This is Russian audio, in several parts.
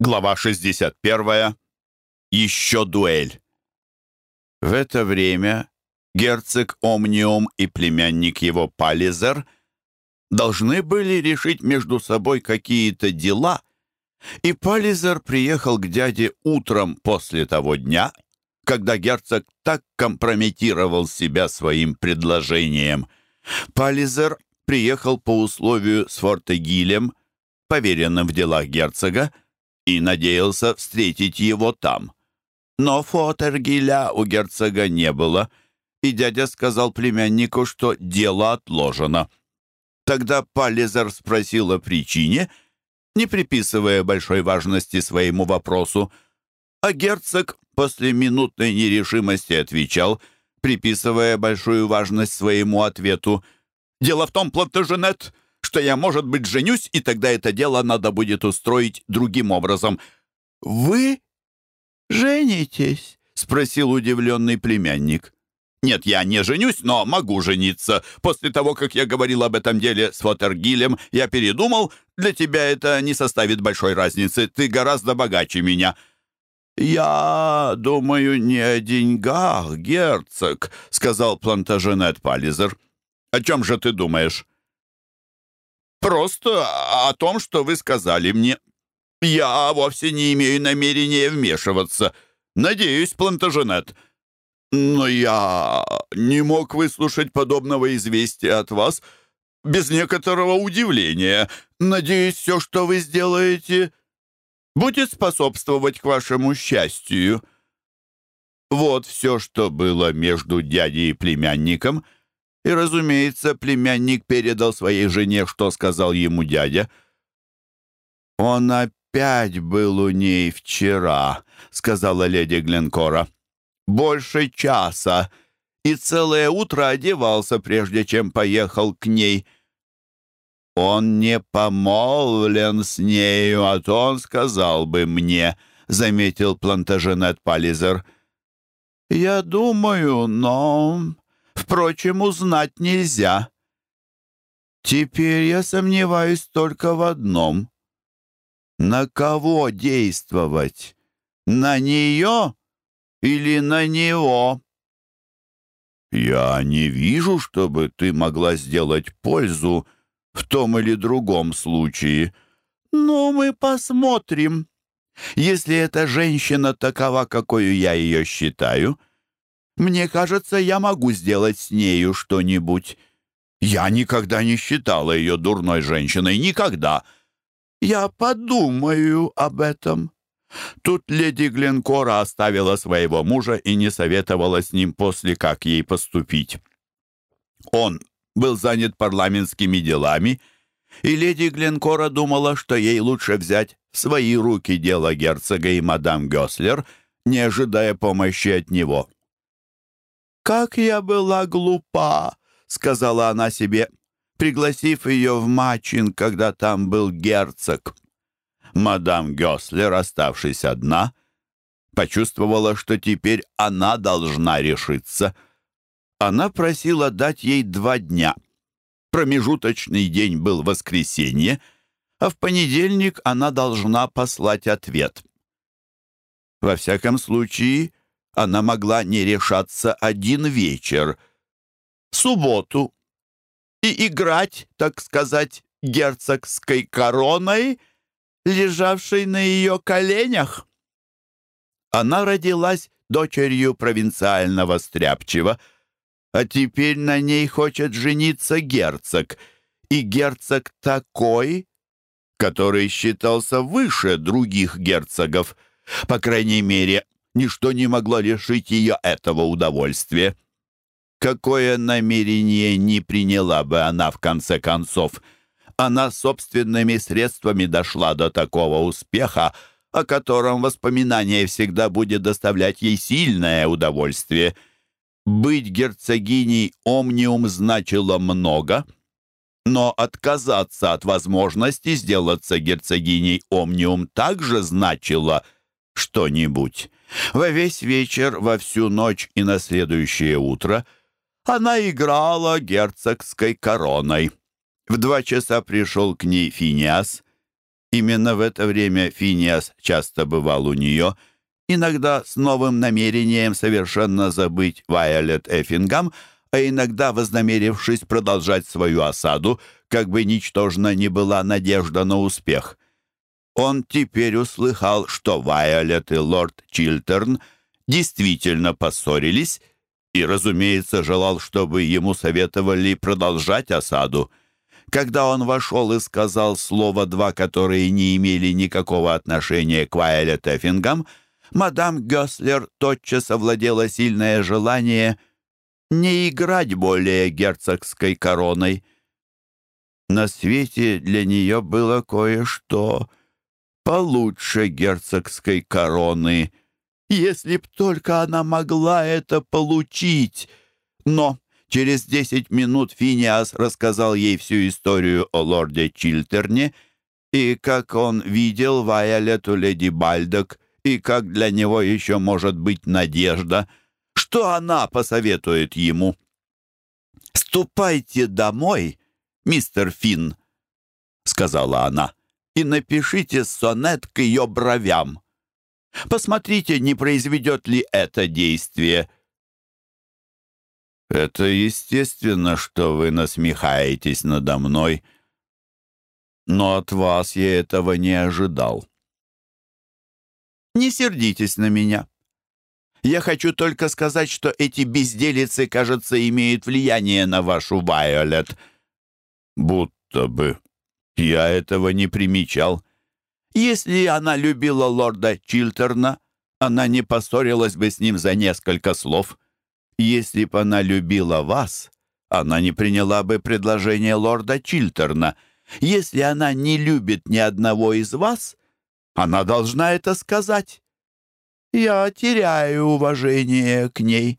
Глава 61. Еще дуэль. В это время герцог Омниум и племянник его Пализер должны были решить между собой какие-то дела, и Пализер приехал к дяде утром после того дня, когда герцог так компрометировал себя своим предложением. Пализер приехал по условию с Фортегилем, поверенным в делах герцога, и надеялся встретить его там. Но Фотергиля у герцога не было, и дядя сказал племяннику, что дело отложено. Тогда Паллизер спросил о причине, не приписывая большой важности своему вопросу, а герцог после минутной нерешимости отвечал, приписывая большую важность своему ответу. «Дело в том, Плантаженет, что я, может быть, женюсь, и тогда это дело надо будет устроить другим образом». «Вы женитесь?» — спросил удивленный племянник. «Нет, я не женюсь, но могу жениться. После того, как я говорил об этом деле с Фотергилем, я передумал. Для тебя это не составит большой разницы. Ты гораздо богаче меня». «Я думаю не о деньгах, герцог», — сказал плантаженет Паллизер. «О чем же ты думаешь?» Просто о том, что вы сказали мне. Я вовсе не имею намерения вмешиваться. Надеюсь, Плантаженет. Но я не мог выслушать подобного известия от вас без некоторого удивления. Надеюсь, все, что вы сделаете, будет способствовать к вашему счастью. Вот все, что было между дядей и племянником — и, разумеется, племянник передал своей жене, что сказал ему дядя. «Он опять был у ней вчера», — сказала леди Гленкора. «Больше часа, и целое утро одевался, прежде чем поехал к ней». «Он не помолвлен с нею, а то он сказал бы мне», — заметил Плантаженет Паллизер. «Я думаю, но Впрочем, узнать нельзя. Теперь я сомневаюсь только в одном. На кого действовать? На нее или на него? Я не вижу, чтобы ты могла сделать пользу в том или другом случае. Но мы посмотрим. Если эта женщина такова, какой я ее считаю, мне кажется, я могу сделать с нею что-нибудь. Я никогда не считала ее дурной женщиной, никогда. Я подумаю об этом». Тут леди Гленкора оставила своего мужа и не советовала с ним после, как ей поступить. Он был занят парламентскими делами, и леди Гленкора думала, что ей лучше взять в свои руки дело герцога и мадам Гёслер, не ожидая помощи от него. «Как я была глупа!» — сказала она себе, пригласив ее в Мачин, когда там был герцог. Мадам Гёслер, оставшись одна, почувствовала, что теперь она должна решиться. Она просила дать ей два дня. Промежуточный день был воскресенье, а в понедельник она должна послать ответ. Во всяком случае, она могла не решаться один вечер, субботу, и играть, так сказать, герцогской короной, лежавшей на ее коленях. Она родилась дочерью провинциального стряпчего, а теперь на ней хочет жениться герцог, и герцог такой, который считался выше других герцогов, по крайней мере, ничто не могло лишить ее этого удовольствия. Какое намерение не приняла бы она в конце концов? Она собственными средствами дошла до такого успеха, о котором воспоминание всегда будет доставлять ей сильное удовольствие. Быть герцогиней Омниум значило много, но отказаться от возможности сделаться герцогиней Омниум также значило что-нибудь. Во весь вечер, во всю ночь и на следующее утро она играла герцогской короной. В два часа пришел к ней Финиас Именно в это время Финиас часто бывал у нее, иногда с новым намерением совершенно забыть Вайолет Эффингам, а иногда вознамерившись продолжать свою осаду, как бы ничтожна ни была надежда на успех. Он теперь услыхал, что Вайолет и лорд Чилтерн действительно поссорились, и, разумеется, желал, чтобы ему советовали продолжать осаду. Когда он вошел и сказал слово «два», которые не имели никакого отношения к Вайолет Эффингам, мадам Гёслер тотчас овладела сильное желание не играть более герцогской короной. На свете для нее было кое-что получше герцогской короны, если б только она могла это получить. Но через десять минут Финиас рассказал ей всю историю о лорде Чилтерне и как он видел Вайолету леди Бальдок, и как для него еще может быть надежда, что она посоветует ему. «Ступайте домой, мистер Финн», — сказала она, — «и напишите сонет к ее бровям. Посмотрите, не произведет ли это действие». «Это естественно, что вы насмехаетесь надо мной, но от вас я этого не ожидал». «Не сердитесь на меня. Я хочу только сказать, что эти безделицы, кажется, имеют влияние на вашу Вайолет». «Будто бы. Я этого не примечал». Если она любила лорда Чилтерна, она не поссорилась бы с ним за несколько слов. Если бы она любила вас, она не приняла бы предложение лорда Чилтерна. Если она не любит ни одного из вас, она должна это сказать. Я теряю уважение к ней».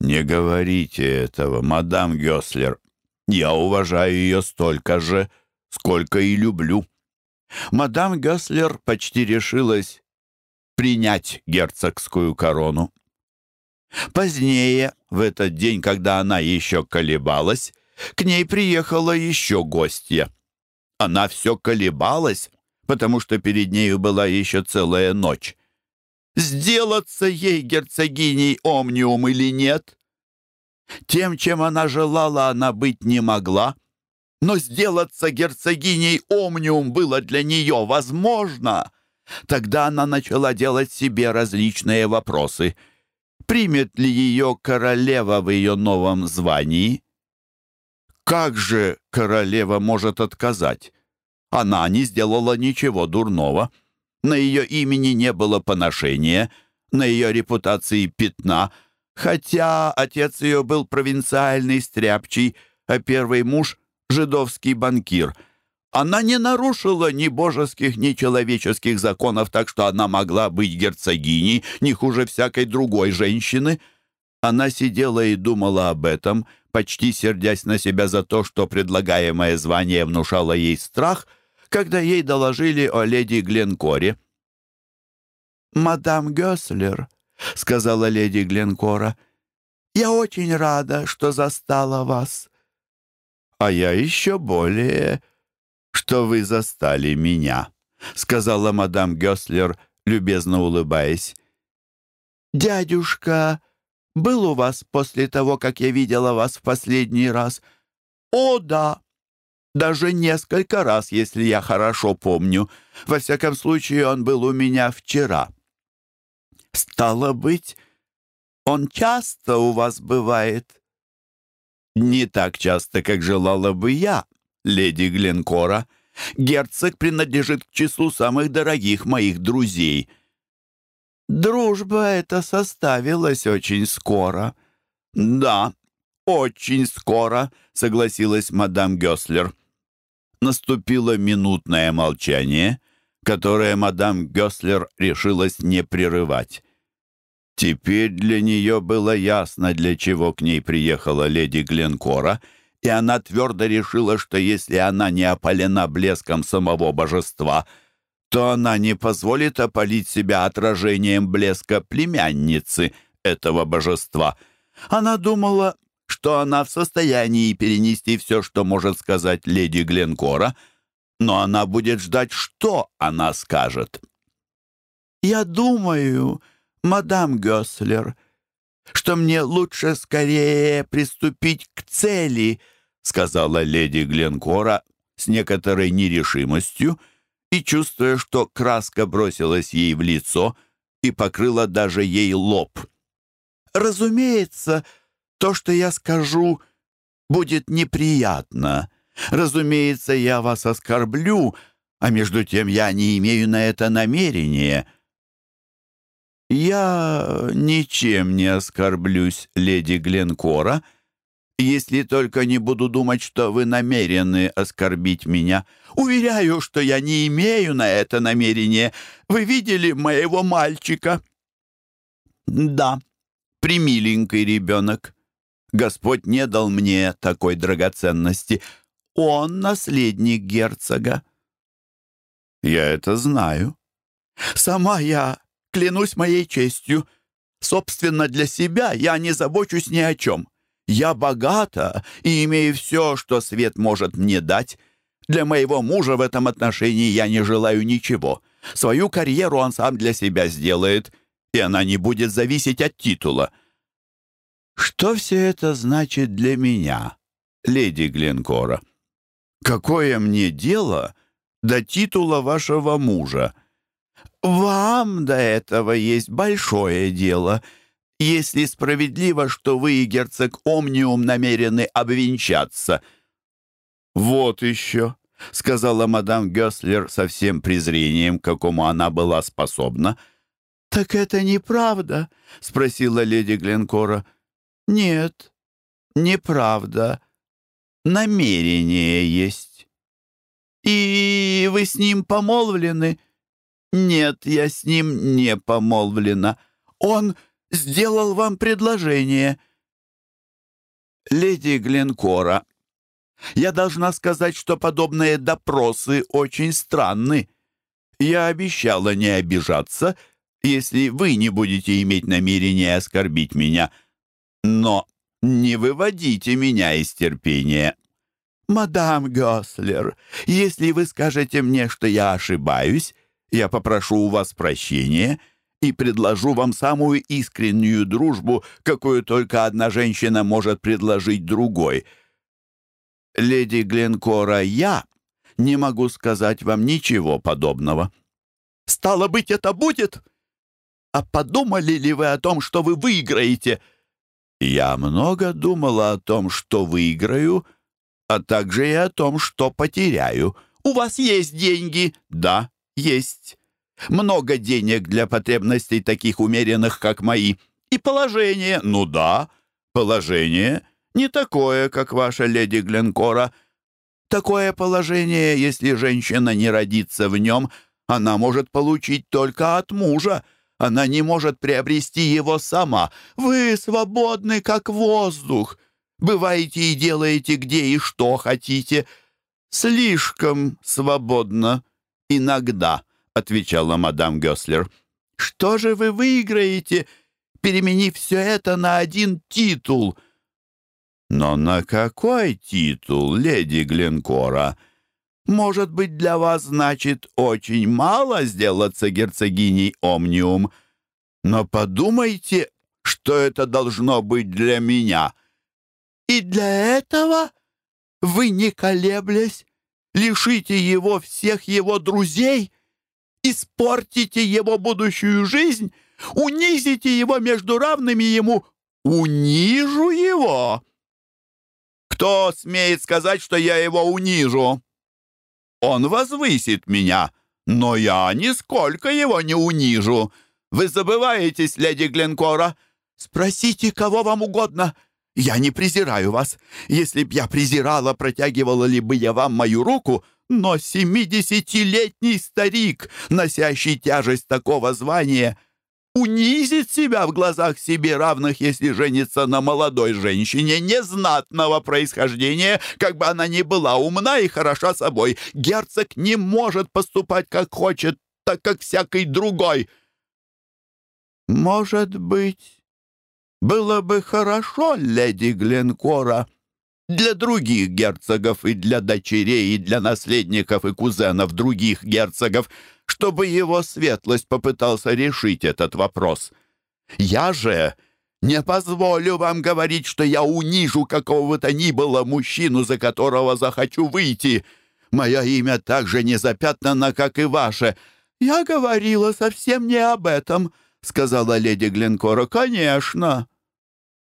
«Не говорите этого, мадам Гёслер. Я уважаю ее столько же, сколько и люблю». Мадам Гёслер почти решилась принять герцогскую корону. Позднее, в этот день, когда она еще колебалась, к ней приехала еще гостья. Она все колебалась, потому что перед нею была еще целая ночь. Сделаться ей герцогиней Омниум или нет? Тем, чем она желала, она быть не могла — но сделаться герцогиней Омниум было для нее возможно. Тогда она начала делать себе различные вопросы. Примет ли ее королева в ее новом звании? Как же королева может отказать? Она не сделала ничего дурного. На ее имени не было поношения, на ее репутации пятна, хотя отец ее был провинциальный стряпчий, а первый муж жидовский банкир. Она не нарушила ни божеских, ни человеческих законов, так что она могла быть герцогиней не хуже всякой другой женщины. Она сидела и думала об этом, почти сердясь на себя за то, что предлагаемое звание внушало ей страх, когда ей доложили о леди Гленкоре. «Мадам Гёслер», — сказала леди Гленкора, — «я очень рада, что застала вас а я еще более, что вы застали меня», — сказала мадам Гёслер, любезно улыбаясь. «Дядюшка был у вас после того, как я видела вас в последний раз?» «О, да!» «Даже несколько раз, если я хорошо помню. Во всяком случае, он был у меня вчера». «Стало быть, он часто у вас бывает?» «Не так часто, как желала бы я, леди Гленкора. Герцог принадлежит к числу самых дорогих моих друзей». «Дружба эта составилась очень скоро». «Да, очень скоро», — согласилась мадам Гёслер. Наступило минутное молчание, которое мадам Гёслер решилась не прерывать. Теперь для нее было ясно, для чего к ней приехала леди Гленкора, и она твердо решила, что если она не опалена блеском самого божества, то она не позволит опалить себя отражением блеска племянницы этого божества. Она думала, что она в состоянии перенести все, что может сказать леди Гленкора, но она будет ждать, что она скажет. «Я думаю, мадам Гёслер, что мне лучше скорее приступить к цели», сказала леди Гленкора с некоторой нерешимостью и, чувствуя, что краска бросилась ей в лицо и покрыла даже ей лоб. «Разумеется, то, что я скажу, будет неприятно. Разумеется, я вас оскорблю, а между тем я не имею на это намерения». «Я ничем не оскорблюсь, леди Гленкора», если только не буду думать, что вы намерены оскорбить меня. Уверяю, что я не имею на это намерения. Вы видели моего мальчика?» «Да, примиленький ребенок. Господь не дал мне такой драгоценности. Он наследник герцога». «Я это знаю. Сама я, клянусь моей честью, собственно, для себя я не забочусь ни о чем». Я богата и имею все, что свет может мне дать. Для моего мужа в этом отношении я не желаю ничего. Свою карьеру он сам для себя сделает, и она не будет зависеть от титула. Что все это значит для меня, леди Гленкора? Какое мне дело до титула вашего мужа? Вам до этого есть большое дело — если справедливо, что вы и герцог Омниум намерены обвенчаться». «Вот еще», — сказала мадам Гёслер со всем презрением, какому она была способна. «Так это неправда?» — спросила леди Гленкора. «Нет, неправда. Намерение есть». «И вы с ним помолвлены?» «Нет, я с ним не помолвлена. Он сделал вам предложение». «Леди Гленкора, я должна сказать, что подобные допросы очень странны. Я обещала не обижаться, если вы не будете иметь намерения оскорбить меня. Но не выводите меня из терпения». «Мадам Гослер, если вы скажете мне, что я ошибаюсь, я попрошу у вас прощения» и предложу вам самую искреннюю дружбу, какую только одна женщина может предложить другой. Леди Гленкора, я не могу сказать вам ничего подобного. Стало быть, это будет? А подумали ли вы о том, что вы выиграете? Я много думала о том, что выиграю, а также и о том, что потеряю. У вас есть деньги? Да, есть. Много денег для потребностей таких умеренных, как мои. И положение, ну да, положение не такое, как ваша леди Гленкора. Такое положение, если женщина не родится в нем, она может получить только от мужа. Она не может приобрести его сама. Вы свободны, как воздух. Бываете и делаете где и что хотите. Слишком свободно. Иногда отвечала мадам Гёслер. «Что же вы выиграете, переменив все это на один титул?» «Но на какой титул, леди Гленкора? Может быть, для вас значит очень мало сделаться герцогиней Омниум, но подумайте, что это должно быть для меня. И для этого вы, не колеблясь, лишите его всех его друзей?» испортите его будущую жизнь, унизите его между равными ему, унижу его. Кто смеет сказать, что я его унижу? Он возвысит меня, но я нисколько его не унижу. Вы забываетесь, леди Гленкора? Спросите, кого вам угодно. Я не презираю вас. Если б я презирала, протягивала ли бы я вам мою руку — но семидесятилетний старик, носящий тяжесть такого звания, унизит себя в глазах себе равных, если женится на молодой женщине незнатного происхождения, как бы она ни была умна и хороша собой. Герцог не может поступать, как хочет, так как всякий другой. Может быть, было бы хорошо, леди Гленкора, для других герцогов и для дочерей, и для наследников и кузенов других герцогов, чтобы его светлость попытался решить этот вопрос. Я же не позволю вам говорить, что я унижу какого бы то ни было мужчину, за которого захочу выйти. Мое имя так же не запятнано, как и ваше. Я говорила совсем не об этом, — сказала леди Гленкора. Конечно,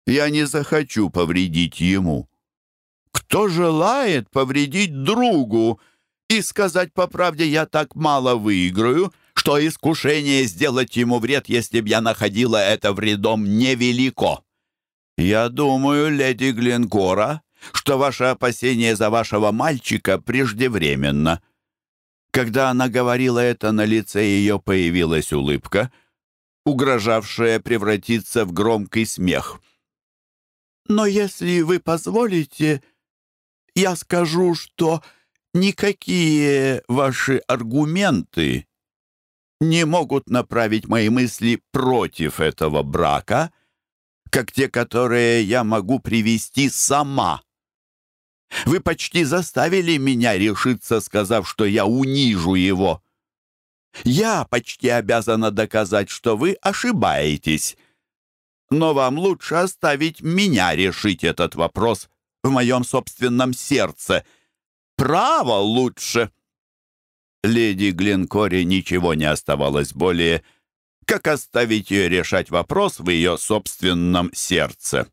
я не захочу повредить ему. Кто желает повредить другу? И сказать по правде, я так мало выиграю, что искушение сделать ему вред, если б я находила это вредом, невелико. Я думаю, леди Гленкора, что ваше опасение за вашего мальчика преждевременно. Когда она говорила это, на лице ее появилась улыбка, угрожавшая превратиться в громкий смех. «Но если вы позволите, я скажу, что никакие ваши аргументы не могут направить мои мысли против этого брака, как те, которые я могу привести сама. Вы почти заставили меня решиться, сказав, что я унижу его. Я почти обязана доказать, что вы ошибаетесь. Но вам лучше оставить меня решить этот вопрос в моем собственном сердце. Право лучше!» Леди Гленкоре ничего не оставалось более, как оставить ее решать вопрос в ее собственном сердце.